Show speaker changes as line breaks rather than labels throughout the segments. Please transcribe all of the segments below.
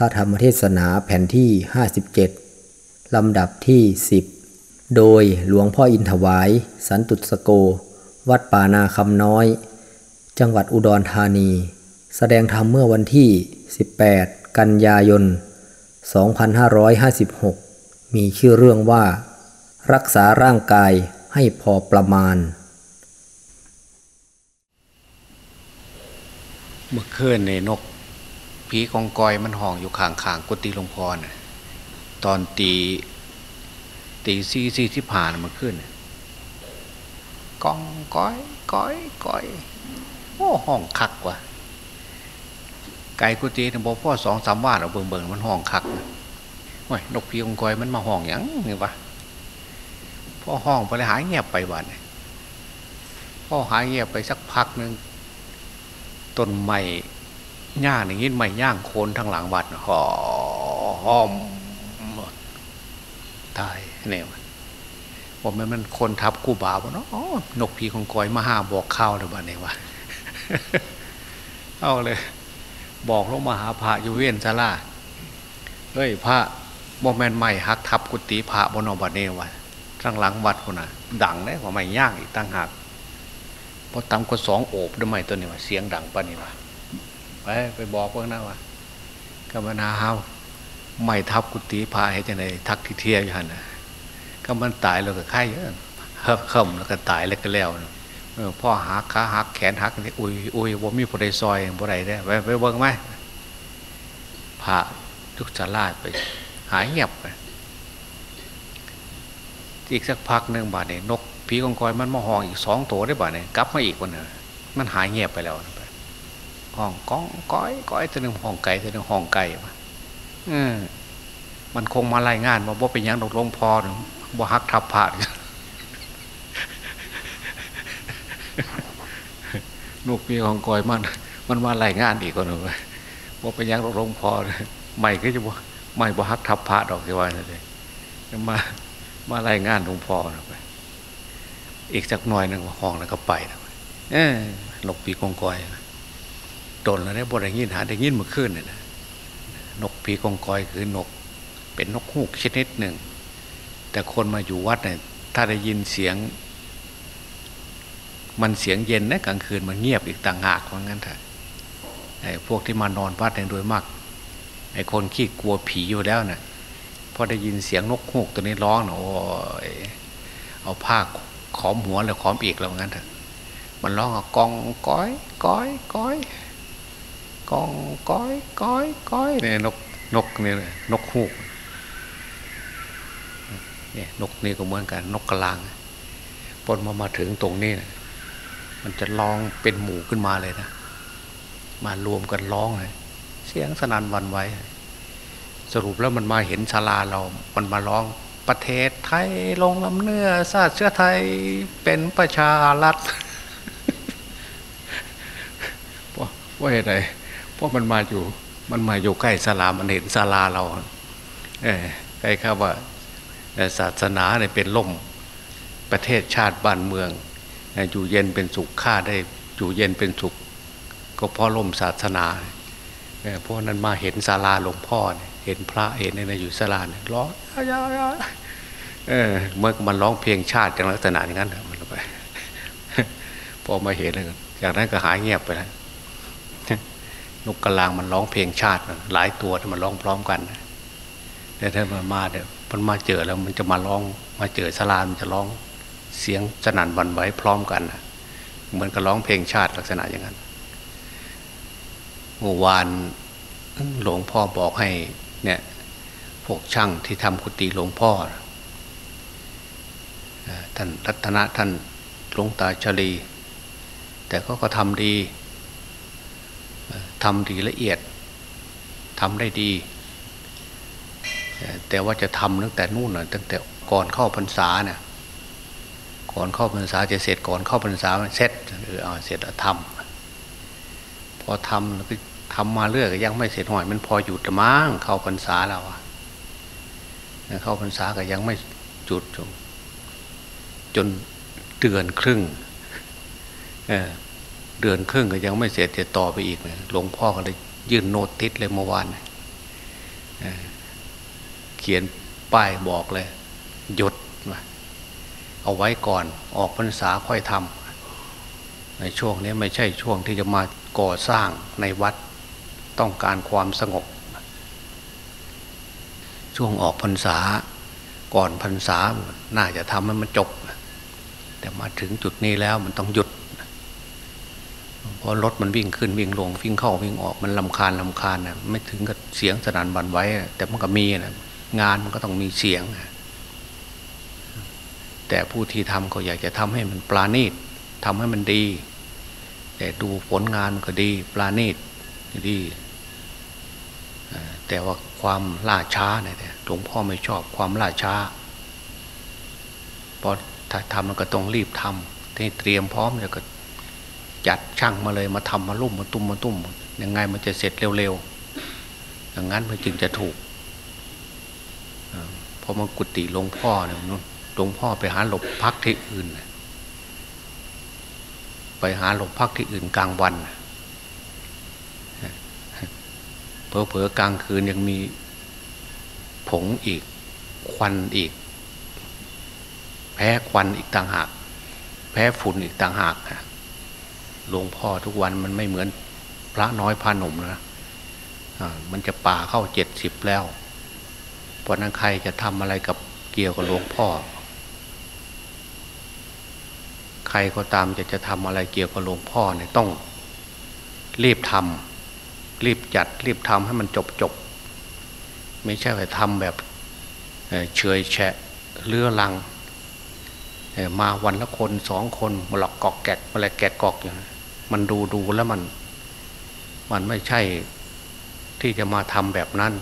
พระธรรมเทศนาแผ่นที่ 57 ลำดับที่ 10 โดยหลวงพ่ออินถวาย สันตุสโก วัดป่านาคำน้อย จังหวัดอุดรธานี แสดงธรรมเมื่อวันที่ 18 กันยายน 2556 มีชื่อเรื่องว่า รักษาร่างกายให้พอประมาณ
เมื่อคืนในนก ผีกองกอยมันห้องอยู่ข้างๆางกุฏิหลวงพ่อน่ะตอนตีตีสี่สี่ที่ผ่านมาขึ้นกองก้อยก้อยก้อยโอ้ห้องคักว่ะไก่กุฏินะบอกพ่อสองสามว่าเอาเบิ่งเบิ่งมันห้องคักโอ้ยนกผีกองกอยมันมาห้องหยังนี่วะพ่อห้องไปเลยหายเงียบไปวันพ่อหายเงียบไปสักพักหนึ่งต้นไม้ ย่างอย่างนี้ไม้ย่างโคนทางหลังวัดหอหอมตายเนี่ยวะผมมันมันคนทับกูบาวเนาะอ๋อนกพีของกอยมาห้าบอกข้าวเลยบ้านเนี่ยวะเอาเลย บอกลงมาหาพระอยู่เวียนซาลาเฮ้ยพระบอแมนไม่ฮักทับกุฏิพระบนอบัดเนี่ยวะทางหลังวัดคนน่ะ ดังได้กว่าไม่ย่างอีกตั้งหากพอตำก็สองโอบด้วยไม่ตัวนี้ว่าเสียงดังปะนี่ว่า ไปไปบอกพวกนั้นว่ากำมนาเฮาไม่ทับกุฏิพาให้จังไดทักที่เทียอยู่หันนะก็มันตายแล้วก็ไข่เยอะเฮิบเข้มแล้วก็ตายแล้วก็แล้วพ่อหักขาหักแขนหักนี่อุ้ยอุ้ยว่ามีผู้ใดซอยผู้ใดได้ไปไปเบิ่งไหมพระทุกสาราไป หายเงียบไปอีกสักพักหนึ่งบาดเนี่ยนกผีกองกอยมันมาหองอีกสองตัวได้บ่เนี่ยกลับมาอีกวันนึงมันหายเงียบไปแล้ว ห้องก้องก้อยก้อยตัวหนึ่งห้องไก่ตัวหนึ่งห้องไก่มาอืมมันคงมารายงานว่าบ่เป็นยังดอกลงพอบ่ฮักทับผ่านลูกผีกองก้อยมัน มันมารายงานอีกคนหนึ่งว่าเป็นยังดอกลงพอใหม่ก็จะบ่ใหม่บ่ฮักทับผ่าดอกที่ว่าเลยมามารายงานหลวงพ่อไปอีกสักหน่อยหนึ่งห้องแล้วก็ไปนะเออนกปีกองกอย ตนแล้วได้บทได้ยินหาได้ยินเมื่อคืนเนี่ยนะนกปีกองกอยคือนก เป็นนกฮูกชนิดหนึ่ง แต่คนมาอยู่วัดเนี่ยถ้าได้ยินเสียง มันเสียงเย็นนะกลางคืนมันเงียบอีกต่างหากว่างั้นเถอะไอ้พวกที่มานอนวัดเนี่ยโดยมากไอ้คนขี้กลัวผีอยู่แล้วนะ่ะพอได้ยินเสียงนกฮูกตัวนี้ร้องนะโอ้ยเอาผ้าขอมหัวเลยขอมอีกแล้วงั้นเถอะมันร้องกองก้อยก้อยก้อย กองก้อยก้อยก้อยเนี่ยนกนกนี่ยนกฮูกเนี่ยนกนี่ก็เหมือนกันนกกระลางพอมามาถึงตรงนี้นะมันจะร้องเป็นหมู่ขึ้นมาเลยนะ มารวมกันร้องเลยเสียงสนั่นวันไหวสรุปแล้วมันมาเห็นชาลาเรา มันมาร้องประเทศไทยลงลำเนื้อชาติเชื้อไทยเป็นประชารัฐว่าอะไร เพราะมันมาอยู่มันมาอยู่ใกล้ศาลามันเห็นศาลาเราเออใกล้ข้าว่าศาสนาเนี่ยเป็นล่มประเทศชาติบ้านเมือง อยู่เย็นเป็นสุขข้าได้อยู่เย็นเป็นสุข ก็เพราะล่มศาสนาเพราะนั้นมาเห็นศาลาหลวงพ่อเห็นพระเห็นอะไรอยู่ศาลาเนี่ยร้องเออเมื่อมันร้องเพลงชาติอย่างลักษณะอย่างนั้นมันไปพอมาเห็นเลยจากนั้นก็หายเงียบไปแล้ว นกกระลางมันร้องเพลงชาติ หลายตัวมันร้องพร้อมกันแต่ถ้ามันมาเดี๋ยมันมาเจอแล้วมันจะมาร้อง มาเจอสลามันจะร้องเสียงสนั่นวันไหวพร้อมกันเหมือนกับร้องเพลงชาติลักษณะอย่างนั้นเมื่อวานหลวงพ่อบอกให้เนี่ยพวกช่างที่ทำกุฏิหลวงพ่อท่านรัตนะท่านหลวงตาชลี แต่ก็ก็ทำดี ทำดีละเอียดทำได้ดี แต่ว่าจะทำตั้งแต่นู่นน่ะตั้งแต่ก่อนเข้าพรรษาเนี่ยก่อนเข้าพรรษาจะเสร็จก่อนเข้าพรรษาเสร็จเออเอาเสร็จแล้วทำพอทำก็ทำมาเรื่อยก็ยังไม่เสร็จหน่อย มันพอหยุดมั้งเข้าพรรษาแล้วอะเข้าพรรษาก็ยังไม่จุดจนจนเดือนครึ่งเเดือนครึ่งก็ยังไม่เสร็จจะต่อไปอีกเลยหลวงพ่อก็เลยยื่นโน้ตติดเลยเมื่อวานเขียนป้ายบอกเลยหยุดเอาไว้ก่อนออกพรรษาค่อยทำในช่วงนี้ไม่ใช่ช่วงที่จะมาก่อสร้างในวัดต้องการความสงบ ช่วงออกพรรษาก่อนพรรษาน่าจะทำให้มันจบ แต่มาถึงจุดนี้แล้วมันต้องหยุด เพราะรถมันวิ่งขึ้นวิ่งลงวิ่งเข้าวิ่งออกมันลำคาญลำคาญนะไม่ถึงกับเสียงสนั่นบันไว้ แต่มันก็มีนะงานมันก็ต้องมีเสียง แต่ผู้ที่ทำก็อยากจะทำให้มันปลาณีตทำให้มันดี แต่ดูผลงานมันก็ดี ปลาณีตดีแต่ว่าความล่าช้าเนี่ยหลวงพ่อไม่ชอบความล่าช้าพอถ้าทำมันก็ต้องรีบทำที่เตรียมพร้อมแล้วก็ จัดช่างมาเลยมาทำมาลุ่มมาตุ้มมาตุ้มยังไงมันจะเสร็จเร็วๆอย่างนั้นมันจึงจะถูกพอมากุฏิหลวงพ่อเนี่ยนู่นหลวงพ่อไปหาหลบพักที่อื่น ไปหาหลบพักที่อื่นกลางวันเพอเพอกลางคืนยังมีผงอีก ควันอีก แพ้ควันอีกต่างหาก แพ้ฝุ่นอีกต่างหาก หลวงพ่อทุกวันมันไม่เหมือนพระน้อยพระหนุ่มนะมันจะป่าเข้าเจ็ดสิบแล้วเพราะนั้นใครจะทำอะไรกับเกี่ยวกับหลวงพ่อ ใครก็ตามจะจะทำอะไรเกี่ยวกับหลวงพ่อเนี่ยต้องรีบทำรีบจัด รีบทำให้มันจบจบไม่ใช่ไปทำแบบเฉยแฉะเลือลังมาวันละคนสองคนมาหลอกกอกแกกมาแลกแกกกอกอย่างนี้ มันดูดูแล้วมัน มันไม่ใช่ที่จะมาทำแบบนั้น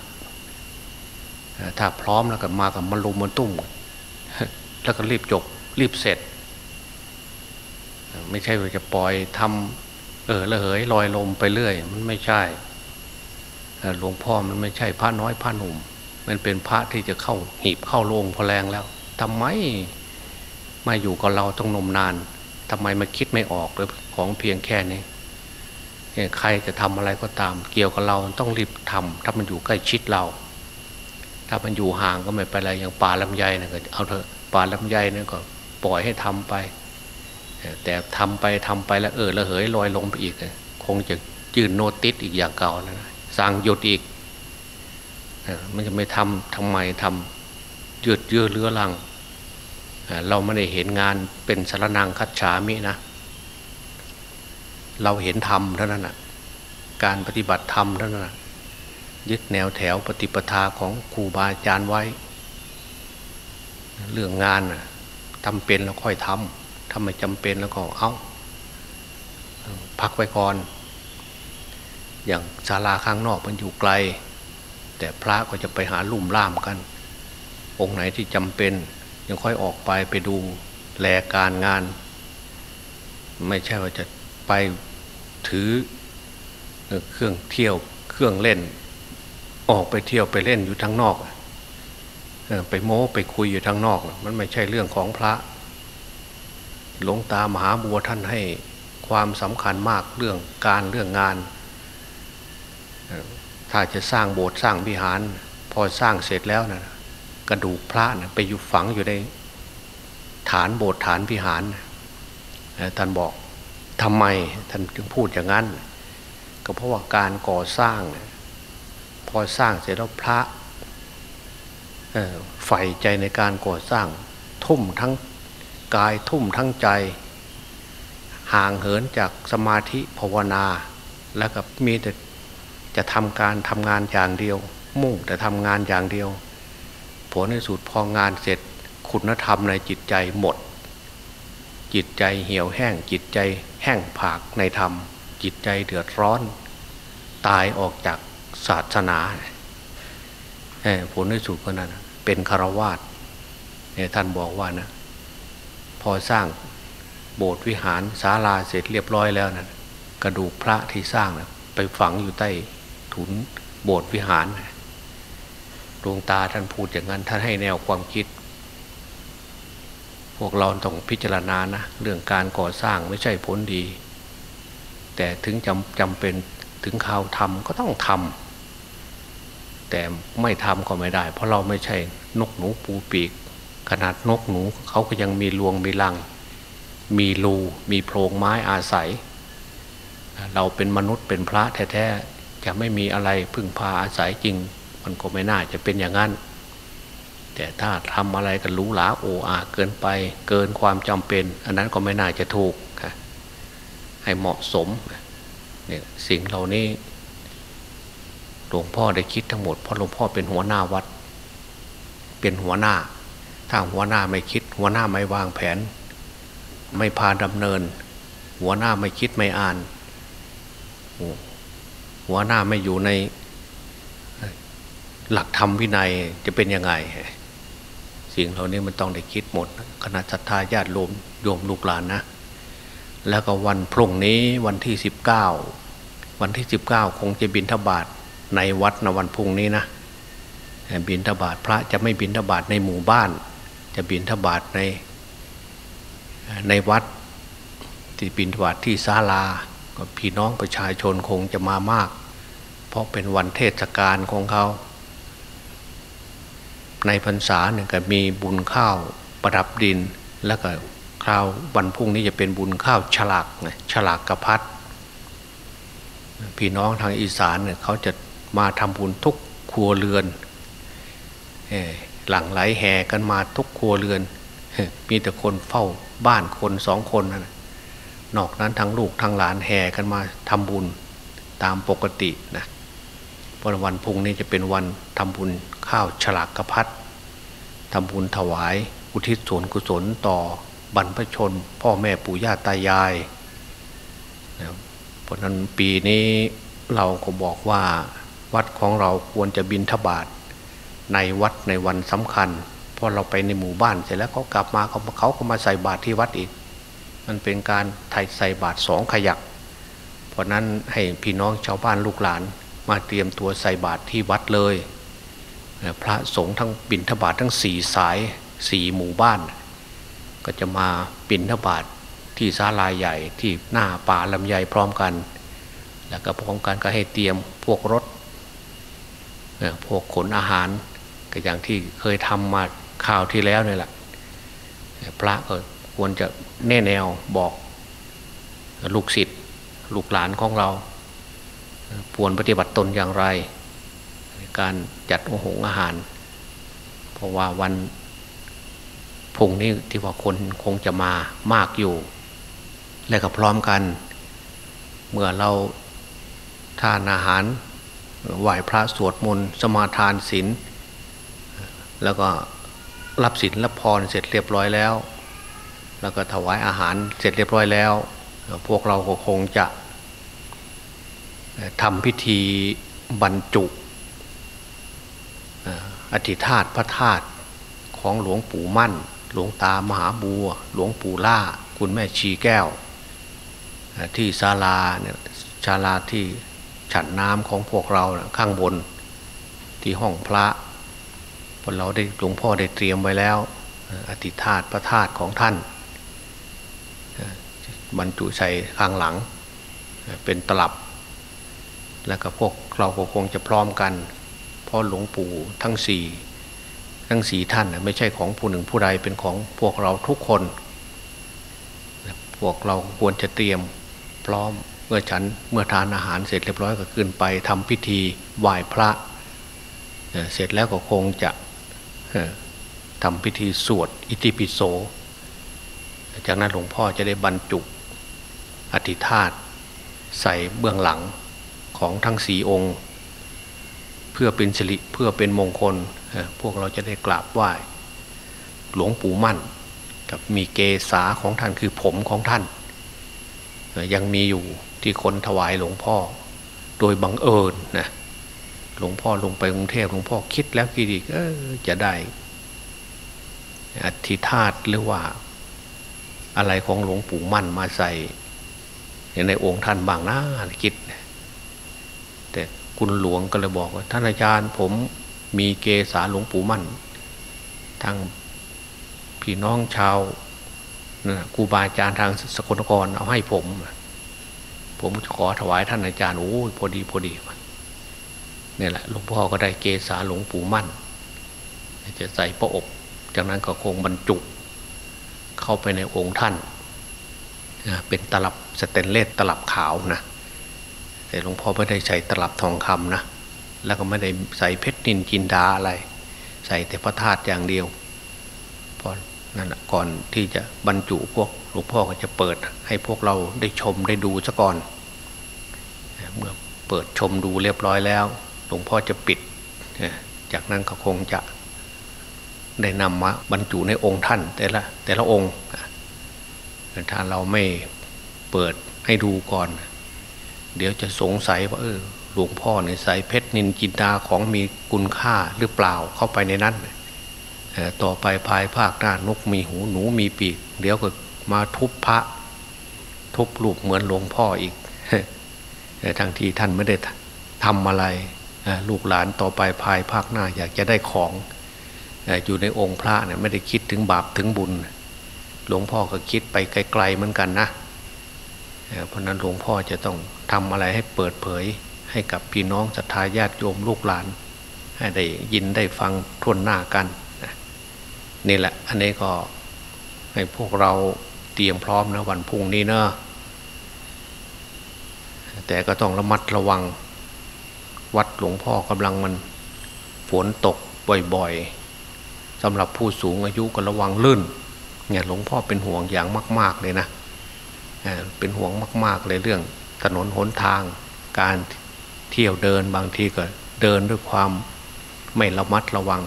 ถ้าพร้อมแล้วก็มากับมันลุมมันตุ้ม แล้วก็รีบจบ รีบเสร็จ ไม่ใช่ว่าจะปล่อยทำเออละเหยลอยลมไปเรื่อย มันไม่ใช่หลวงพ่อมันไม่ใช่พระน้อยพระหนุ่ม มันเป็นพระที่จะเข้าหีบเข้าโรงพอแรงแล้วทำไมมาอยู่กับเราต้องนมนาน ทำไมมาคิดไม่ออกหรือของเพียงแค่นี้ใครจะทำอะไรก็ตาม เกี่ยวกับเราต้องรีบทำถ้ามันอยู่ใกล้ชิดเรา ถ้ามันอยู่ห่างก็ไม่เป็นไรอย่างป่าลำไยนี่ยก็เอาเถอะป่าลำไยนี่ยก็ปล่อยให้ทำไป แต่ทำไปทำไปแล้วเออระเหยลอยลงไปอีก คงจะยืนโนติสอีกอย่างเก่านะสั่งหยุดอีกมันจะไม่ทำทำไมทำยืดเยื้อเลื้อรัง เราไม่ได้เห็นงานเป็นสารนางคัดฉามินะ เราเห็นธรรมเท่านั้นนะการปฏิบัติธรรมเท่านั้นนะยึดแนวแถวปฏิปทาของครูบาอาจารย์ไว้ เรื่องงานนะทำเป็นแล้วค่อยทำทำไม่จำเป็นแล้วก็เอาพักไว้ก่อน อย่างศาลาข้างนอกมันอยู่ไกล แต่พระก็จะไปหาลุ่มล่ามกัน องค์ไหนที่จำเป็น ยังค่อยออกไปไปดูแลการงาน ไม่ใช่ว่าจะไปถือเครื่องเที่ยวเครื่องเล่น ออกไปเที่ยวไปเล่นอยู่ทางนอกไปโม้ไปคุยอยู่ทางนอก มันไม่ใช่เรื่องของพระ หลวงตามหาบัวท่านให้ความสำคัญมากเรื่องการเรื่องงาน ถ้าจะสร้างโบสถ์สร้างวิหาร พอสร้างเสร็จแล้วนะ กระดูกพระนะไปอยู่ฝังอยู่ในฐานโบสถ์ฐานวิหารท่านบอกทำไมท่านจึงพูดอย่างนั้น ก็เพราะว่าการก่อสร้าง พอสร้างเสร็จแล้วพระใฝ่ใจในการก่อสร้าง ทุ่มทั้งกายทุ่มทั้งใจ ห่างเหินจากสมาธิภาวนา แล้วก็มีแต่จะทำการทำงานอย่างเดียว มุ่งแต่ทำงานอย่างเดียว ผลในสุดพองานเสร็จคุณธรรมในจิตใจหมด จิตใจเหี่ยวแห้งจิตใจแห้งผากในธรรม จิตใจเดือดร้อน ตายออกจากศาสนาผลในสุดก็นั้นเป็นคารวาสเนี่ยท่านบอกว่านะ พอสร้างโบสถ์วิหารศาลาเสร็จเรียบร้อยแล้วนะกระดูกพระที่สร้างนะไปฝังอยู่ใต้ถุนโบสถ์วิหาร ดวงตาท่านพูดอย่างนั้น ท่านให้แนวความคิด พวกเราต้องพิจารณานะ เรื่องการก่อสร้างไม่ใช่ผลดี แต่ถึงจำจำเป็นถึงข่าวทำก็ต้องทำแต่ไม่ทำก็ไม่ได้ เพราะเราไม่ใช่นกหนูปูปีก ขนาดนกหนูเขาก็ยังมีรวงมีรัง มีรูมีโพรงไม้อาศัย เราเป็นมนุษย์เป็นพระแท้ๆจะไม่มีอะไรพึ่งพาอาศัยจริง มันก็ไม่น่าจะเป็นอย่างนั้น แต่ถ้าทำอะไรกันรู้หลาโออาเกินไปเกินความจำเป็น อันนั้นก็ไม่น่าจะถูกให้เหมาะสมเนี่ยสิ่งเหล่านี้หลวงพ่อได้คิดทั้งหมดเพราะหลวงพ่อเป็นหัวหน้าวัด เป็นหัวหน้า ถ้าหัวหน้าไม่คิด หัวหน้าไม่วางแผน ไม่พาดำเนิน หัวหน้าไม่คิดไม่อ่าน หัวหน้าไม่อยู่ใน หลักธรรมวินัยจะเป็นยังไง สิ่งเหล่านี้มันต้องได้คิดหมดคณะสัตยาญาติโยมโยมลูกหลานนะ แล้วก็วันพรุ่งนี้วันที่สิบเก้าวันที่สิบเก้าคงจะบินทบาทในวัดนะวันพุ่งนี้นะบินทบาทพระจะไม่บินทบาทในหมู่บ้าน จะบินทบาทในในวัดที่บินทบาทที่ศาลาก็พี่น้องประชาชนคงจะมามาก เพราะเป็นวันเทศกาลของเขา ในพรรษาเนี่ยก็มีบุญข้าวประดับดิน แล้วก็คราววันพุ่งนี้จะเป็นบุญข้าวฉลากฉลากกระพัดพี่น้องทางอีสานเนี่ยเขาจะมาทำบุญทุกครัวเรือนหลังไหลแห่กันมาทุกครัวเรือน มีแต่คนเฝ้าบ้านคนสองคนนะนอกนั้นทั้งลูกทั้งหลานแห่กันมาทำบุญตามปกตินะเพราะวันพุ่งนี้จะเป็นวันทำบุญ ข้าวฉลากกระพัดทำบุญถวายอุทิศส่วนกุศลต่อบรรพชน พ่อแม่ปู่ย่าตายายนะเพราะนั้นปีนี้เราก็บอกว่าวัดของเราควรจะบินทบาทในวัดในวันสำคัญพอเราไปในหมู่บ้านเสร็จแล้วเขากลับมาเขาเขาก็มาใส่บาตรที่วัดอีก มันเป็นการไทยใส่บาตรสองขยัก เพราะนั้นให้พี่น้องชาวบ้านลูกหลานมาเตรียมตัวใส่บาตรที่วัดเลย พระสงฆ์ทั้งบินทบาททั้งสี่สายสี่หมู่บ้าน ก็จะมาบินทบาทที่ศาลาใหญ่ที่หน้าป่าลำไยพร้อมกัน แล้วก็พร้อมกันก็ให้เตรียมพวกรถพวกขนอาหาร ก็อย่างที่เคยทำมาข่าวที่แล้วนี่แหละพระก็ควรจะแน่แนวบอกลูกศิษย์ลูกหลานของเราควรปฏิบัติตนอย่างไร การจัดองหงอาหาร เพราะว่าวันพุ่งนี้ที่ว่าคนคงจะมามากอยู่ และก็พร้อมกัน เมื่อเราทานอาหารไหว้พระสวดมนต์สมาทานศีลแล้วก็รับศีลรับพรเสร็จเรียบร้อยแล้ว แล้วก็ถวายอาหารเสร็จเรียบร้อยแล้ว พวกเราก็คงจะทำพิธีบรรจุ อธิธาตพระธาตุของหลวงปู่มั่น หลวงตามหาบัว หลวงปู่ล่า คุณแม่ชีแก้ว ที่ศาลาเนี่ยศาลาที่ฉันน้ำของพวกเราข้างบนที่ห้องพระพวกเราได้หลวงพ่อได้เตรียมไว้แล้ว อธิธาตพระธาตุของท่านบรรจุใส่ข้างหลังเป็นตลับ แล้วก็พวกเราคงจะพร้อมกัน ราะหลวงปู่ทั้งสี่ทั้งสี่ท่านไม่ใช่ของผู้หนึ่งผู้ใดเป็นของพวกเราทุกคน พวกเราควรจะเตรียมพร้อมเมื่อฉันเมื่อทานอาหารเสร็จเรียบร้อยก็ขึ้นไปทำพิธีไหว้พระ เสร็จแล้วก็คงจะทำพิธีสวดอิติปิโส จากนั้นหลวงพ่อจะได้บรรจุอธิธาตใส่เบื้องหลังของทั้งสีองค์ เพื่อเป็นสิริเพื่อเป็นมงคล พวกเราจะได้กราบไหว้หลวงปู่มั่น กับมีเกษาของท่านคือผมของท่าน ยังมีอยู่ที่คนถวายหลวงพ่อ โดยบังเอิญนะหลวงพ่อลงไปกรุงเทพหลวงพ่อคิดแล้วคิดอีกเออจะได้อธิธาตหรือว่า อะไรของหลวงปู่มั่นมาใส่ในองค์ท่านบางหน้าคิดแต่ คุณหลวงก็เลยบอกว่าท่านอาจารย์ผมมีเกษาหลวงปู่มั่นทางพี่น้องชาวครูบาอาจารย์ทางสกลนครเอาให้ผม ผมขอถวายท่านอาจารย์โอ้ยพอดีพอดีเนี่ยแหละหลวงพ่อก็ได้เกษาหลวงปู่มั่น จะใส่พระอบ จากนั้นก็คงบรรจุ เข้าไปในองค์ท่าน เป็นตลับสเตนเลสตลับขาวนะ แต่หลวงพ่อไม่ได้ใส่ตลับทองคำนะแล้วก็ไม่ได้ใส่เพชรนินจินดาอะไร ใส่แต่พระธาตุอย่างเดียวพอนั่นก่อนที่จะบรรจุพวกหลวงพ่อก็จะเปิด ให้พวกเราได้ชมได้ดูซะก่อน เมื่อเปิดชมดูเรียบร้อยแล้ว หลวงพ่อจะปิด จากนั้นก็คงจะได้นำมาบรรจุในองค์ท่าน แต่ละแต่ละองค์ถ้าเราไม่เปิดให้ดูก่อน เดี๋ยวจะสงสัยว่าเออหลวงพ่อเนี่ยใส่เพชรนินจินดาของมีคุณค่าหรือเปล่าเข้าไปในนั้นต่อไปภายภาคหน้านกมีหูหนูมีปีก เดี๋ยวก็มาทุบพระ ทุบลูกเหมือนหลวงพ่ออีกทั้งที่ท่านไม่ได้ทำอะไรลูกหลานต่อไปภายภาคหน้าอยากจะได้ของอยู่ในองค์พระเนี่ยไม่ได้คิดถึงบาปถึงบุญ หลวงพ่อก็คิดไปไกลๆเหมือนกันนะเพราะนั้นหลวงพ่อจะต้อง ทำอะไรให้เปิดเผย ให้กับพี่น้องศรัทธาญาติโยมลูกหลาน ให้ได้ยินได้ฟังทวนหน้ากันนี่แหละ อันนี้ก็ให้พวกเราเตรียมพร้อมนะวันพุ่งนี้เนอะแต่ก็ต้องระมัดระวัง วัดหลวงพ่อกำลังมันฝนตกบ่อยๆสำหรับผู้สูงอายุก็ระวังลื่นเนี่ยหลวงพ่อเป็นห่วงอย่างมาก ๆเลยนะเป็นห่วงมาก ๆเลยเรื่อง ถนนหนทาง การเที่ยวเดินบางทีก็เดินด้วยความไม่ระมัดระวัง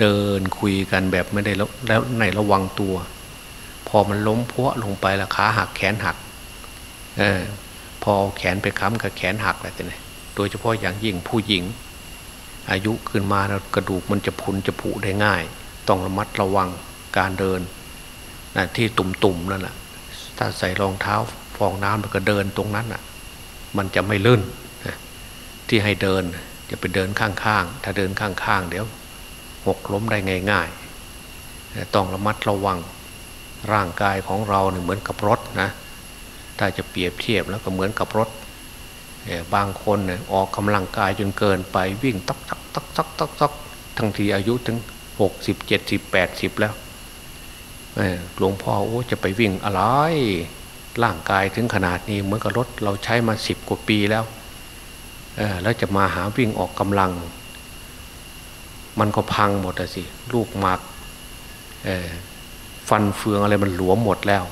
เดินคุยกันแบบไม่ได้แล้วในระวังตัว พอมันล้มพัวลงไปล้วขาหักแขนหักอพอแขนไปค้ำกับแขนหักอะไรต่เนี่ยโดยเฉพาะอย่างยิ่งผู้หญิง อายุขึ้นมาแล้วกระดูกมันจะพุนจะผุได้ง่าย ต้องระมัดระวังการเดินนะที่ตุ่มๆนั่นแหละถ้าใส่รองเท้าฟองน้ำมันก็เดินตรงนั้นอะ มันจะไม่ลื่นที่ให้เดินจะไปเดินข้างๆ ถ้าเดินข้างๆ เดี๋ยวหกล้มได้ง่ายๆ ต้องระมัดระวังร่างกายของเราเนี่ยเหมือนกับรถนะ ถ้าจะเปรียบเทียบแล้วก็เหมือนกับรถ บางคนเนี่ยออกกำลังกายจนเกินไปวิ่งตักตักตักตักตักตักทั้งทีอายุถึงหกสิบเจ็ดสิบแปดสิบแล้วหลวงพ่อโอ้จะไปวิ่งอะไร ร่างกายถึงขนาดนี้เหมือนกับรถเราใช้มาสิบกว่าปีแล้วแล้วจะมาหาวิ่งออกกำลัง มันก็พังหมดสิลูกมากฟันเฟืองอะไรมันหลวมหมดแล้ว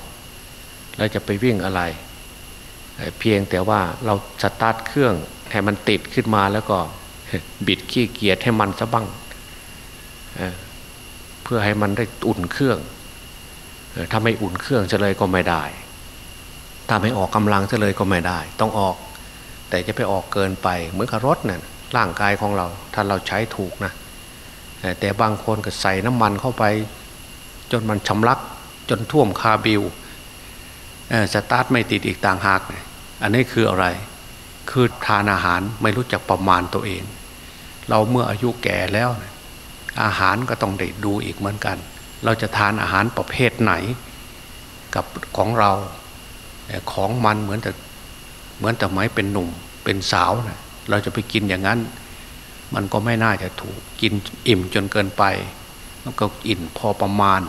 แล้วจะไปวิ่งอะไรเพียงแต่ว่าเราสตาร์ทเครื่องให้มันติดขึ้นมาแล้วก็บิดขี้เกียจให้มันซะบ้างเพื่อให้มันได้อุ่นเครื่องถ้าไม่อุ่นเครื่องจะเลยก็ไม่ได้ ถ้าไม่ออกกำลังจะเลยก็ไม่ได้ ต้องออก แต่จะไปออกเกินไปเหมือนกับรถนะ่ะร่างกายของเรา ถ้าเราใช้ถูกนะแต่บางคนก็ใส่น้ำมันเข้าไป จนมันชำลักจนท่วมคาบิวสตาร์ทไม่ติดอีกต่างหากอันนี้คืออะไร คือทานอาหารไม่รู้จักประมาณตัวเอง เราเมื่ออายุแก่แล้ว อาหารก็ต้องได้ดูอีกเหมือนกัน เราจะทานอาหารประเภทไหน กับของเรา ของมันเหมือนแต่เหมือนแต่ไม้เป็นหนุ่มเป็นสาวนะเราจะไปกินอย่างนั้น มันก็ไม่น่าจะถูกกินอิ่มจนเกินไปแล้วก็อิ่มพอประมาณ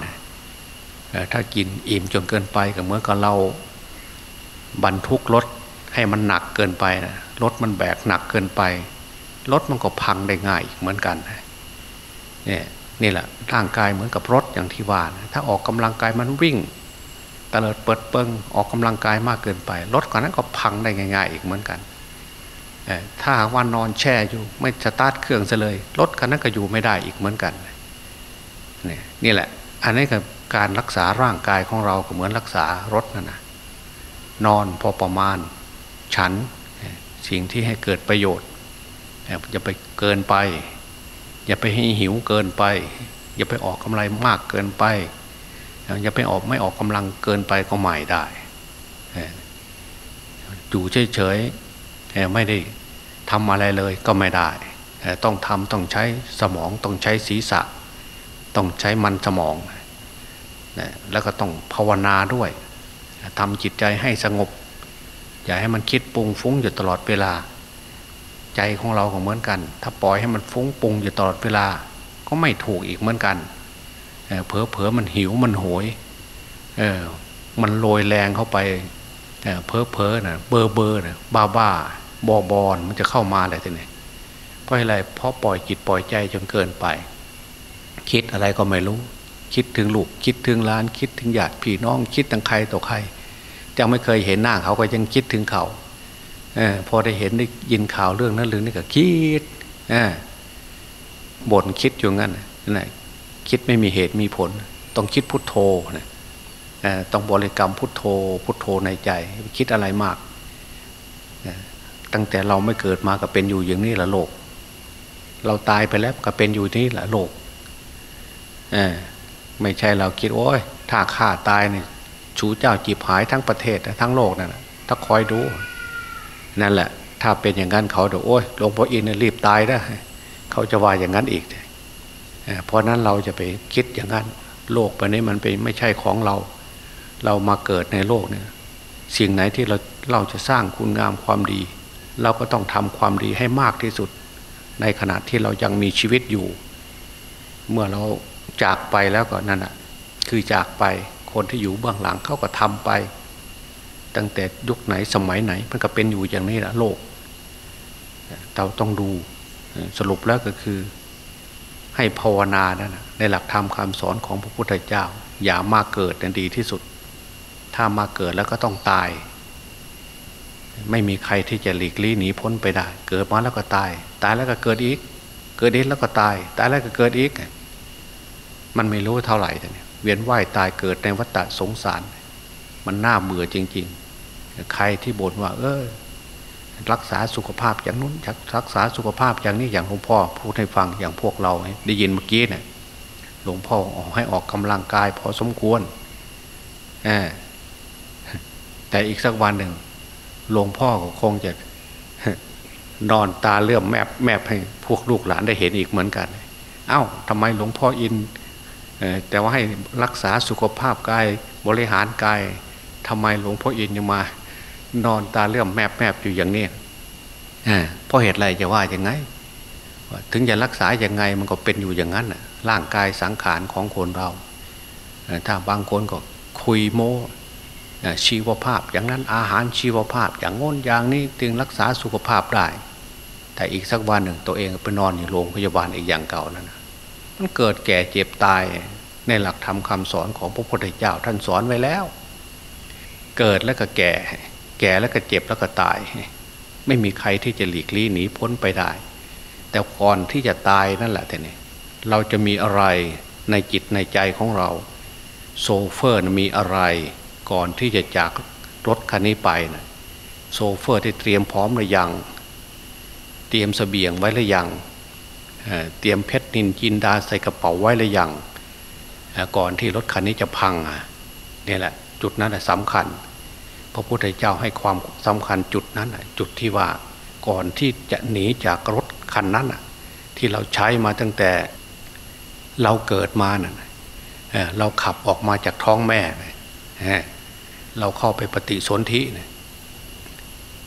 ถ้ากินอิ่มจนเกินไปก็เหมือนกับเราบรรทุกรถให้มันหนักเกินไปนะรถมันแบกหนักเกินไปรถมันก็พังได้ง่ายเหมือนกันเนี่ยนี่แหละร่างกายเหมือนกับรถอย่างที่ว่านะถ้าออกกำลังกายมันวิ่ง ตะเลิดเปิดเปิงออกกำลังกายมากเกินไป รถก่อนนั้นก็พังได้ง่าย ๆ อีกเหมือนกันถ้าว่านอนแช่อยู่ไม่สตาร์ทเครื่องเลยรถคันนั้นก็อยู่ไม่ได้อีกเหมือนกันนี่นี่แหละ อันนี้คือการรักษาร่างกายของเราก็เหมือนรักษารถนั่นนะนอนพอประมาณ ฉันสิ่งที่ให้เกิดประโยชน์อย่าไปเกินไป อย่าไปให้หิวเกินไป อย่าไปออกกำไรมากเกินไป อย่าไปออกไม่ออกกำลังเกินไปก็ไม่ได้อยู่เฉยๆไม่ได้ทำอะไรเลยก็ไม่ได้ ต้องทำต้องใช้สมองต้องใช้ศีรษะ ต้องใช้มันสมอง แล้วก็ต้องภาวนาด้วยทำจิตใจให้สงบ อย่าให้มันคิดปุงฟุ้งอยู่ตลอดเวลาใจใจของเราก็เหมือนกัน ถ้าปล่อยให้มันฟุ้งปุงอยู่ตลอดเวลา ก็ไม่ถูกอีกเหมือนกัน เผลอเผลอมันหิวมันโหยเออมันโรยแรงเข้าไปเพ้อเพ้อนะเบอร์เบอร์นะบ้าบ้าบอบอนมันจะเข้ามาอะไรทีนี้เพราะอะไรเพราะปล่อยจิตปล่อยใจจนเกินไป คิดอะไรก็ไม่รู้ คิดถึงลูกคิดถึงร้าน คิดถึงญาติพี่น้องคิดถึงใครต่อใครจะไม่เคยเห็นหน้าเขาก็ยังคิดถึงเขาอพอได้เห็นได้ยินข่าวเรื่องนั้นเรื่องนี้ก็คิดบ่นคิดอยู่งั้นนะ คิดไม่มีเหตุมีผล ต้องคิดพุทโธนะต้องบริกรรมพุทโธ พุทโธในใจ คิดอะไรมาก ตั้งแต่เราไม่เกิดมาก็เป็นอยู่อย่างนี้แหละโลก เราตายไปแล้วก็เป็นอยู่นี่แหละโลกไม่ใช่เราคิดโอ้ยถ้าข้าตายเนี่ยชูเจ้าจีบหายทั้งประเทศทั้งโลกนั่นแหละถ้าคอยดูนั่นแหละ ถ้าเป็นอย่างนั้นเขาเดี๋ยวโอ้ยหลวงพ่ออินรีบตายนะเขาจะว่าอย่างนั้นอีกเเพราะนั้นเราจะไปคิดอย่างนั้น โลกไปนี้มันเป็นไม่ใช่ของเรา เรามาเกิดในโลกเนี่ยสิ่งไหนที่เราเราจะสร้างคุณงามความดี เราก็ต้องทำความดีให้มากที่สุด ในขณะที่เรายังมีชีวิตอยู่ เมื่อเราจากไปแล้วก็นั่นแหะคือจากไปคนที่อยู่เบื้องหลังเขาก็ทำไป ตั้งแต่ยุคไหนสมัยไหน มันก็เป็นอยู่อย่างนี้แหละโลกเราต้องดูสรุปแล้วก็คือ ให้ภาวนานั่นในหลักธรรมคำสอนของพระพุทธเจ้า อย่ามาเกิดนั่นดีที่สุด ถ้ามาเกิดแล้วก็ต้องตาย ไม่มีใครที่จะหลีกลี่หนีพ้นไปได้ เกิดมาแล้วก็ตาย ตายแล้วก็เกิดอีก เกิดอีกแล้วก็ตาย ตายแล้วก็เกิดอีก มันไม่รู้เท่าไหร่เนี่ยเวียนว่ายตายเกิดในวัฏสงสาร มันน่าเบื่อจริง ๆ ใครที่บ่นว่า เออ รักษาสุขภาพอย่างนู้นรักษาสุขภาพอย่างนี้อย่างหลวงพ่อพูดให้ฟังอย่างพวกเราได้ยินเมื่อกี้เนี่ยหลวงพ่อให้ออกกำลังกายพอสมควรแต่อีกสักวันหนึ่งหลวงพ่อก็คงจะนอนตาเลื่อมแมบแมบให้พวกลูกหลานได้เห็นอีกเหมือนกัน เอา้าทำไมหลวงพ่ออินแต่ว่าให้รักษาสุขภาพกายบริหารกายทำไมหลวงพ่ออินยังมา นอนตาเลื่อมแมบแมบอยู่อย่างนี้เพราะเหตุอะไรจะว่าอย่างไง ถึงจะรักษาอย่างไงมันก็เป็นอยู่อย่างนั้นร่างกายสังขารของคนเรา ถ้าบางคนก็คุยโมชีวภาพ อย่างนั้นอาหารชีวภาพ อย่างง้นอย่างนี้จึงรักษาสุขภาพได้ แต่อีกสักวันหนึ่งตัวเองไปนอนอยู่โรงพยาบาลอีกอย่างเก่านั้นมันเกิดแก่เจ็บตายในหลักธรรมคาสอนของพระพุทธเจ้าท่านสอนไว้แล้ว เกิดแล้วก็แก่ แก่แล้วก็เจ็บแล้วก็ตาย ไม่มีใครที่จะหลีกลี้หนีพ้นไปได้ แต่ก่อนที่จะตายนั่นแหละท่านนี่เราจะมีอะไรในจิตในใจของเรา โชเฟอร์มีอะไรก่อนที่จะจากรถคันนี้ไปนะโชเฟอร์ที่เตรียมพร้อมหรือยัง เตรียมเสบียงไว้หรือยังเตรียมเพชรนินจินดาใส่กระเป๋าไว้หรือยังก่อนที่รถคันนี้จะพังนี่แหละ จุดนั้นสำคัญ พระพุทธเจ้าให้ความสำคัญจุดนั้นจุดที่ว่าก่อนที่จะหนีจากรถคันนั้นที่เราใช้มาตั้งแต่เราเกิดมาเราขับออกมาจากท้องแม่ เราเข้าไปปฏิสนธิ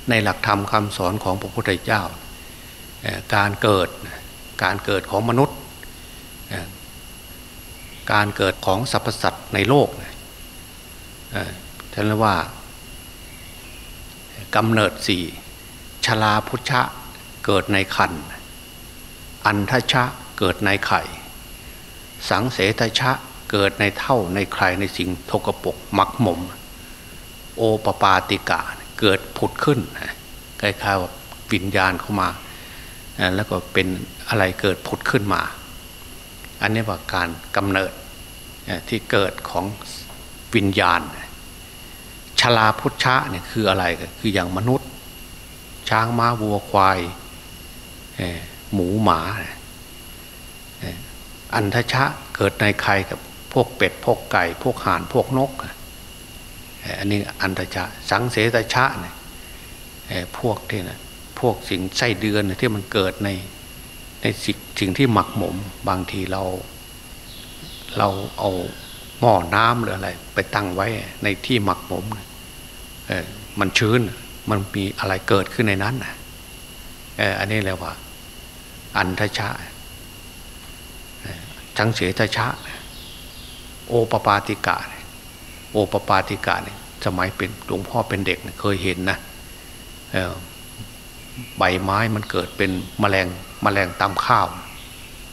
ในหลักธรรมคำสอนของพระพุทธเจ้า การเกิดการเกิดของมนุษย์ การเกิดของสรรพสัตว์ในโลกท่านเรียกว่า กำเนิดสี่ชลาพุชะเกิดในคันอันทชะเกิดในไข่ สังเสทชะเกิดในเท่าในใครในสิ่งทกปกมักหมม โอปปาติกาเกิดผุดขึ้นคล้ายๆว่าวิญญาณเข้ามา แล้วก็เป็นอะไรเกิดผุดขึ้นมา อันนี้ว่าการกำเนิดที่เกิดของวิญญาณ ชลาพุทธะเนี่ยคืออะไรคืออย่างมนุษย์ ช้างม้าวัวควายหมูหมา อันทชะเกิดในใครกับพวกเป็ดพวกไก่ พวกห่านพวกนกอันนี้อันตชะสังเสตชะเนี่ยพวกที่นะพวกสิ่งไส้เดือนที่มันเกิดในในสิ่งสิ่งที่หมักหมมบางทีเรา เราเอาหม้อน้ำหรืออะไร ไปตั้งไว้ในที่หมักหมม มันชื้นมันมีอะไรเกิดขึ้นในนั้นนะเอออันนี้เรียกว่า อันทชะทั้งเสทชะ โอปปาติกะ โอปปาติกะเนี่ยสมัยเป็นหลวงพ่อเป็นเด็กเคยเห็นนะใบไม้มันเกิดเป็นมแมลงมแมลงตามข้าว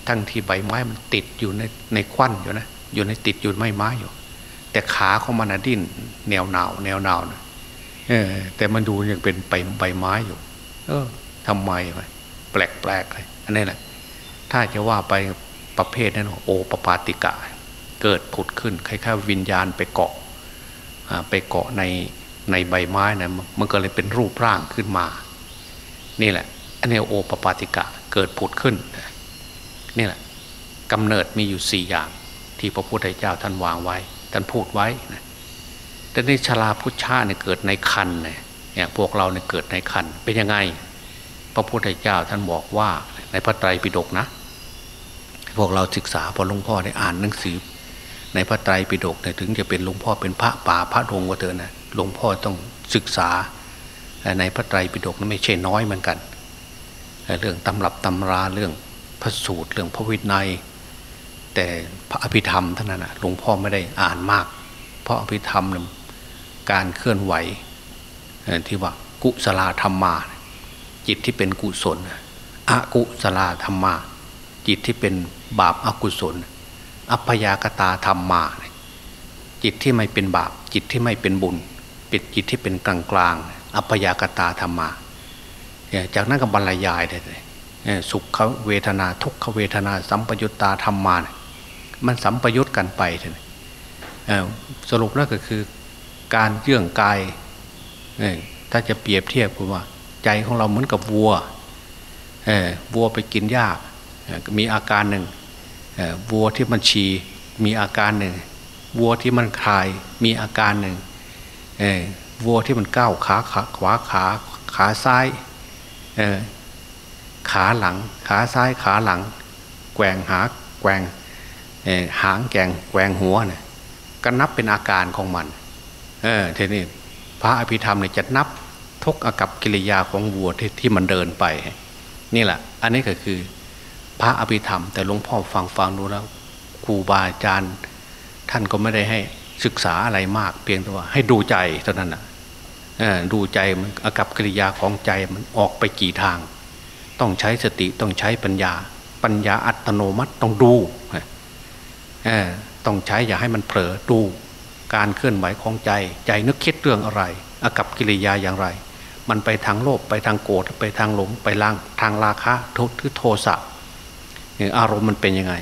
ทั้งที่ใบไม้มันติดอยู่ในในควันอยู่นะ อยู่ในติดอยู่ไม้ไม้อยู่ แต่ขาของมันดิ้นแนวหนาวแนวหนาวนะ เออ แต่มันดูยังเป็นใบใบไม้อยู่ เออทำไมไปแปลกแปลกเลยอันนี้แหละถ้าจะว่าไปประเภทนั้นโอปปาติกะเกิดผุดขึ้นคล้ายๆวิญญาณไปเกาะไปเกาะในในใบไม้นะมันก็เลยเป็นรูปร่างขึ้นมา นี่แหละ อันนี้โอปปาติกะเกิดผุดขึ้นนี่แหละกำเนิดมีอยู่สี่อย่าง ที่พระพุทธเจ้าท่านวางไว้ ท่านพูดไว้นะ แต่ในชลาพุทธาเนี่ยเกิดในคันเนี่ยพวกเราเนี่ยเกิดในคันเป็นยังไง พระพุทธเจ้าท่านบอกว่าในพระไตรปิฎกนะ พวกเราศึกษาพอหลวงพ่อได้อ่านหนังสือ ในพระไตรปิฎกเนี่ยถึงจะเป็นหลวงพ่อเป็นพระป่าพระดงก็เถอะนะหลวงพ่อต้องศึกษาในพระไตรปิฎกนั้นไม่ใช่น้อยเหมือนกัน เรื่องตำรับตำราเรื่องพระสูตรเรื่องพระวินัย แต่พระอภิธรรมท่านนั้นหลวงพ่อไม่ได้อ่านมาก เพราะอภิธรรม การเคลื่อนไหวที่ว่ากุศลธรรมา จิตที่เป็นกุศลอกุศลธรรมา จิตที่เป็นบาปอากุศล อัพยากตาธรรมา จิตที่ไม่เป็นบาป จิตที่ไม่เป็นบุญป็นจิตที่เป็นกลางกลางอัพยากตาธรรมาจากนั้นก็บรรยายเลยสุขเวทนาทุกขเวทนา สัมปยุตตาธรรมมามันสัมปยุตกันไปเลยสรุปแล้วก็คือ การเยื่องกายถ้าจะเปรียบเทียบคือว่า ใจของเราเหมือนกับวัววัวไปกินหญ้ามีอาการหนึ่งวัวที่มันฉี่มีอาการหนึ่งวัวที่มันคลายมีอาการหนึ่งวัวที่มันก้าวขาขาขวาขาขาซ้ายขาหลัง ขาซ้ายขาหลัง แกว่งหาแกว่งหางแกงแกว่งหัวเนี่ยก็นับเป็นอาการของมัน เออทีนี้พระอภิธรรมเนี่ยจะนับทุกอากับกิริยาของวัวที่ที่มันเดินไป นี่แหละ อันนี้ก็คือพระอภิธรรม แต่หลวงพ่อฟังฟังดูแล้วครูบาอาจารย์ท่านก็ไม่ได้ให้ศึกษาอะไรมาก เพียงแต่ว่าให้ดูใจเท่านั้นนะดูใจมันอากับกิริยาของใจมันออกไปกี่ทาง ต้องใช้สติต้องใช้ปัญญา ปัญญาอัตโนมัติต้องดูต้องใช้อย่าให้มันเผลอดู การเคลื่อนไหวของใจ ใจนึกคิดเรื่องอะไรอากับกิริยาอย่างไร มันไปทางโลภไปทางโกรธไปทางหลงไปล่างทางราคะทุกโทสะอารมณ์มันเป็นยังไง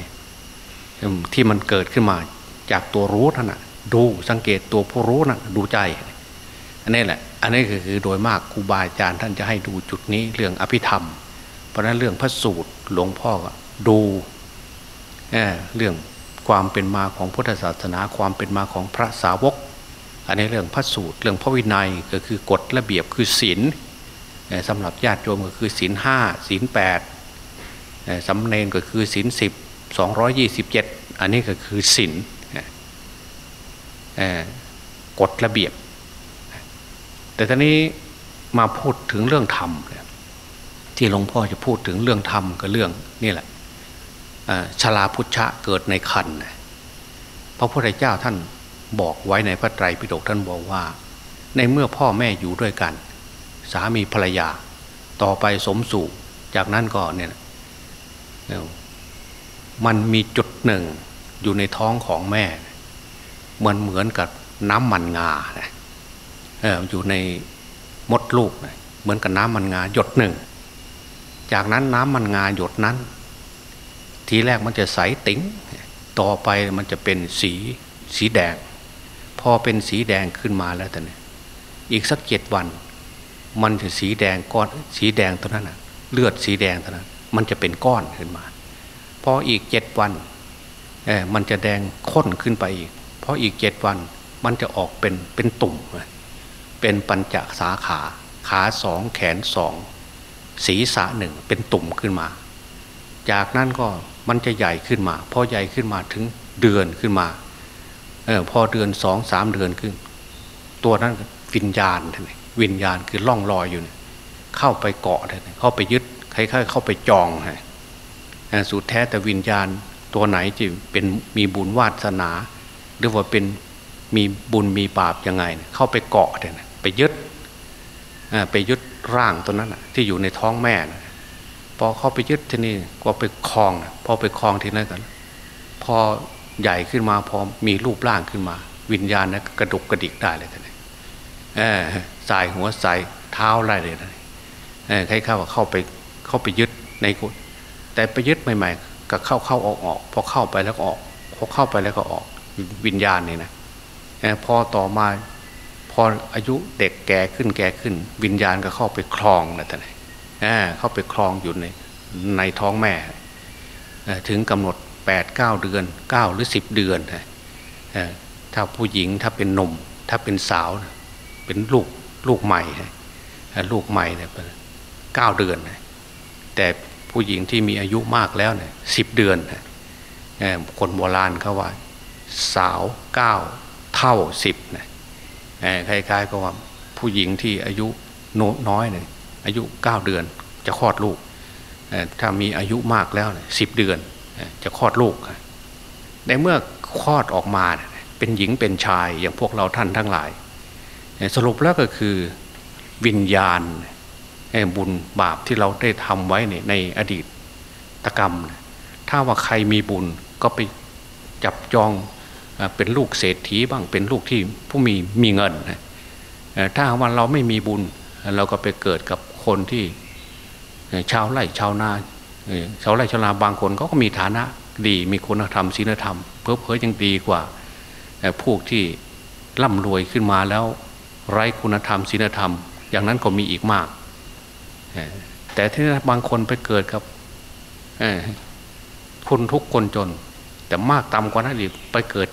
ที่มันเกิดขึ้นมาจากตัวรู้ท่านนะดูสังเกตตัวผู้รู้นะ่ะดูใจอันนี้แหละ อันนี้คือโดยมากครูบาอาจารย์ท่านจะให้ดูจุดนี้เรื่องอภิธรรม เพราะนั้นเรื่องพระสูตรหลวงพ่อก็ดูเเรื่อง ความเป็นมาของพุทธศาสนาความเป็นมาของพระสาวก อันนี้เรื่องพระสูตร เรื่องพระวินัยก็คือกฎระเบียบคือศีลสำหรับญาติโยมก็คือศีลห้าศีลแปดสำเนนก็คือศินสิบสองร้อยยี่สิบเจ็ดอันนี้ก็คือศินกฎระเบียบ แต่ตอนนี้มาพูดถึงเรื่องธรรมที่หลวงพ่อจะพูดถึงเรื่องธรรมกับเรื่องนี่แหละ ชลาพุชะเกิดในคันพระพุทธเจ้าท่านบอกไว้ในพระไตรปิฎกท่านบอกว่า ในเมื่อพ่อแม่อยู่ด้วยกัน สามีภรรยา ต่อไปสมสู่จากนั้นก็เนี่ยมันมีจุดหนึ่งอยู่ในท้องของแม่ มันเหมือนกับน้ำมันงาอยู่ในมดลูก เหมือนกับน้ำมันงาหยดหนึ่ง จากนั้นน้ำมันงาหยดนั้น ทีแรกมันจะใสติ๋งต่อไปมันจะเป็นสีสีแดง พอเป็นสีแดงขึ้นมาแล้วแต่เนี่ยอีกสักเจ็ดวัน มันจะสีแดงก้อนสีแดงตัวนั้นนะเลือดสีแดงตัวนั้น มันจะเป็นก้อนขึ้นมา พออีกเจ็ดวันเออมันจะแดงข้นขึ้นไปอีกพออีกเจ็ดวันมันจะออกเป็นเป็นตุ่ม เป็นปัญจสาขา ขาสองแขนสองศีรษะหนึ่งเป็นตุ่มขึ้นมา จากนั้นก็ มันจะใหญ่ขึ้นมา พอใหญ่ขึ้นมาถึงเดือนขึ้นมาเออพอเดือนสองสามเดือนขึ้น ตัวนั้นวิญญาณท่านวิญญาณคือล่องลอยอยู่เข้าไปเกาะท่านเข้าไปยึดคล้ายๆเข้าไปจองฮะสุดแท้แต่วิญญาณตัวไหนที่เป็นมีบุญวาสนา หรือว่าเป็นมีบุญมีบาปยังไง เข้าไปเกาะเนี่ยไปยึดไปยึดร่างตัวนั้นที่อยู่ในท้องแม่นะ พอเข้าไปยึดที่นี่ก็ไปคลองพอไปคลองที่นั่นกัน พอใหญ่ขึ้นมาพอมีรูปร่างขึ้นมา วิญญาณนะกระดุกกระดิกได้เลยท่านเออสายหัวสายเท้าอะไรเลยนะเออใครเข้าเข้าไปเข้าไปยึดในกุแต่ไปยึดใหม่ๆ ก็เข้าเข้าออกออกพอเข้าไปแล้วก็ออกพอเข้าไปแล้วก็ออกวิญญาณนี่นะพอต่อมาพออายุเด็กแก่ขึ้นแก่ขึ้น วิญญาณก็เข้าไปคลองนะท่าน เข้าไปคลองอยู่ในในท้องแม่ ถึงกำหนด8ปดเก้าเดือน 9 หรือ 10 เดือนถ้าผู้หญิงถ้าเป็นนมถ้าเป็นสาว เป็นลูกลูกใหม่ลูกใหม่เนี่ยเก้าเดือน แต่ผู้หญิงที่มีอายุมากแล้วเนี่ยสิบเดือน คนโบราณเขาว่า สาวเก้าเท่าสิบนะคล้ายๆก็ว่าผู้หญิงที่อายุน้อยเนี่ย อายุเก้าเดือนจะคลอดลูก ถ้ามีอายุมากแล้วสิบเดือนจะคลอดลูก ในเมื่อคลอดออกมาเป็นหญิงเป็นชายอย่างพวกเราท่านทั้งหลาย สรุปแล้วก็คือวิญญาณบุญบาปที่เราได้ทำไว้ในอดีตตกรรม ถ้าว่าใครมีบุญก็ไปจับจองเป็นลูกเศรษฐีบ้างเป็นลูกที่ผู้มีมีเงิน ถ้าว่าเราไม่มีบุญ เราก็ไปเกิดกับคนที่ชาวไร่ชาวนาชาวไร่ชาวนาบางคนเขาก็มีฐานะดีมีคุณธรรมศีลธรรม เพอเพอยังดีกว่าพวกที่ร่ำรวยขึ้นมาแล้ว ไร้คุณธรรมศีลธรรม อย่างนั้นก็มีอีกมาก แต่ที่บางคนไปเกิดกับคนทุกคนจน แต่มากต่ำกว่านั้นอีกไปเกิด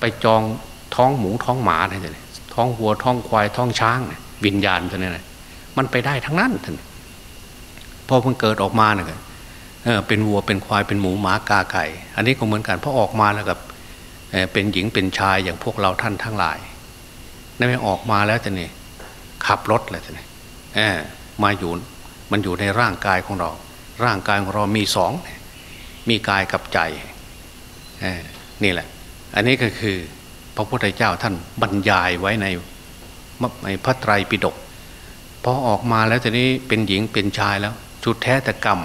ไปจองท้องหมูท้องหมาอะไรเนี่ยท้องวัวท้องควายท้องช้าง วิญญาณตัวนี้นะ มันไปได้ทั้งนั้นท่านพอมันเกิดออกมาเนี่ยเป็นวัวเป็นควายเป็นหมูหมากาไก่ อันนี้ก็เหมือนกันพอออกมาแล้วกับเป็นหญิงเป็นชายอย่างพวกเราท่านทั้งหลายนั่นไม่ออกมาแล้วจะนี่ขับรถเลยจะนี่มาอยู่มันอยู่ในร่างกายของเรา ร่างกายของเรามีสองมีกายกับใจนี่แหละ อันนี้ก็คือพระพุทธเจ้าท่านบรรยายไว้ในในพระไตรปิฎก พอออกมาแล้วทีนี้เป็นหญิงเป็นชายแล้วชุดแท้แต่กรรม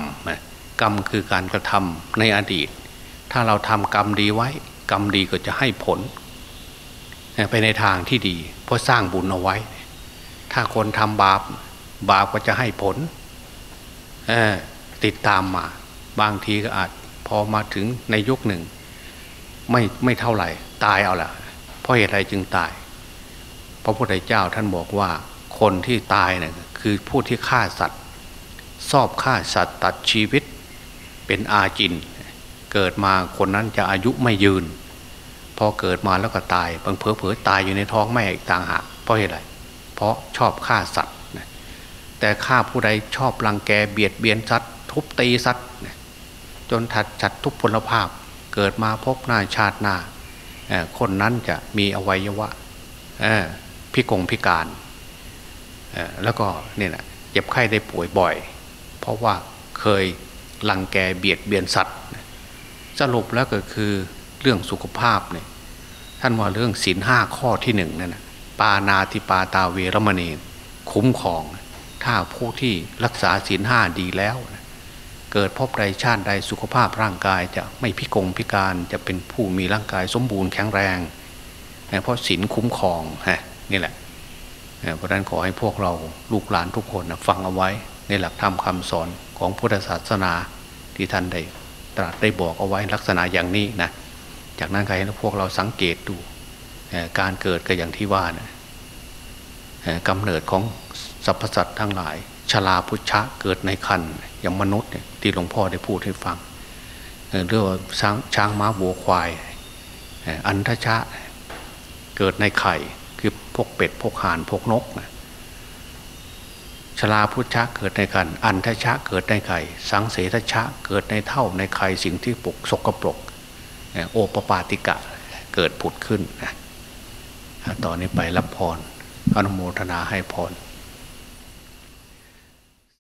กรรมคือการกระทำในอดีต ถ้าเราทำกรรมดีไว้ กรรมดีก็จะให้ผล ไปในทางที่ดี เพราะสร้างบุญเอาไว้ ถ้าคนทำบาป บาปก็จะให้ผลติดตามมา บางทีก็อาจพอมาถึงในยุคหนึ่ง ไม่ไม่เท่าไหร่ ตายเอาละเพราะเหตุอะไรจึงตาย พระพุทธเจ้าท่านบอกว่า คนที่ตายเนี่ยคือผู้ที่ฆ่าสัตว์ชอบฆ่าสัตว์ตัดชีวิตเป็นอาจิน เกิดมาคนนั้นจะอายุไม่ยืน พอเกิดมาแล้วก็ตายบางเพอเพอตายอยู่ในท้องแม่อีกต่างหากเพราะเหตุไรเพราะชอบฆ่าสัตว์แต่ข้าผู้ใดชอบรังแกเบียดเบียนสัตว์ทุบตีสัตว์จนถัดจัดทุกพลภาพ เกิดมาพบหน้าชาติหน้าคนนั้นจะมีอวัยวะพิกงพิการ แล้วก็เนี่ยนะเจ็บไข้ได้ป่วยบ่อย เพราะว่าเคยลังแกเบียดเบียนสัตว์สรุปแล้วก็คือเรื่องสุขภาพเนี่ยท่านว่าเรื่องศีลห้าข้อที่หนึ่งนั่นนะปานาติปาตาเวรมณีคุ้มครอง ถ้าผู้ที่รักษาศีลห้าดีแล้วเกิดพบใดชาติใดสุขภาพร่างกายจะไม่พิกงพิการจะเป็นผู้มีร่างกายสมบูรณ์แข็งแรง เพราะศีลคุ้มครองฮะนี่แหละ เพราะนั้นขอให้พวกเราลูกหลานทุกคนฟังเอาไว้ในหลักธรรมคาสอนของพุทธศาสนาที่ท่านได้ตรัสได้บอกเอาไว้ลักษณะอย่างนี้นะจากนั้นใครพวกเราสังเกตดูการเกิดก็อย่างที่ว่านะกำเนิดของสรรพสัตว์ทั้งหลาย ชลาพุชะเกิดในคันอย่างมนุษย์ที่หลวงพ่อได้พูดให้ฟังเรื่องช้างช้างม้าวัวควายอันทชะเกิดในไข่ พวกเป็ดพวกห่านพวกนกนะชลาพุชะเกิดในคันอันทชะเกิดในไข่ สังเสทชะเกิดในเท่าในไข่สิ่งที่ปกสกปรก โอปปาติกะเกิดผุดขึ้นนะตอนนี้ไปรับพรอนุโมทนาให้พร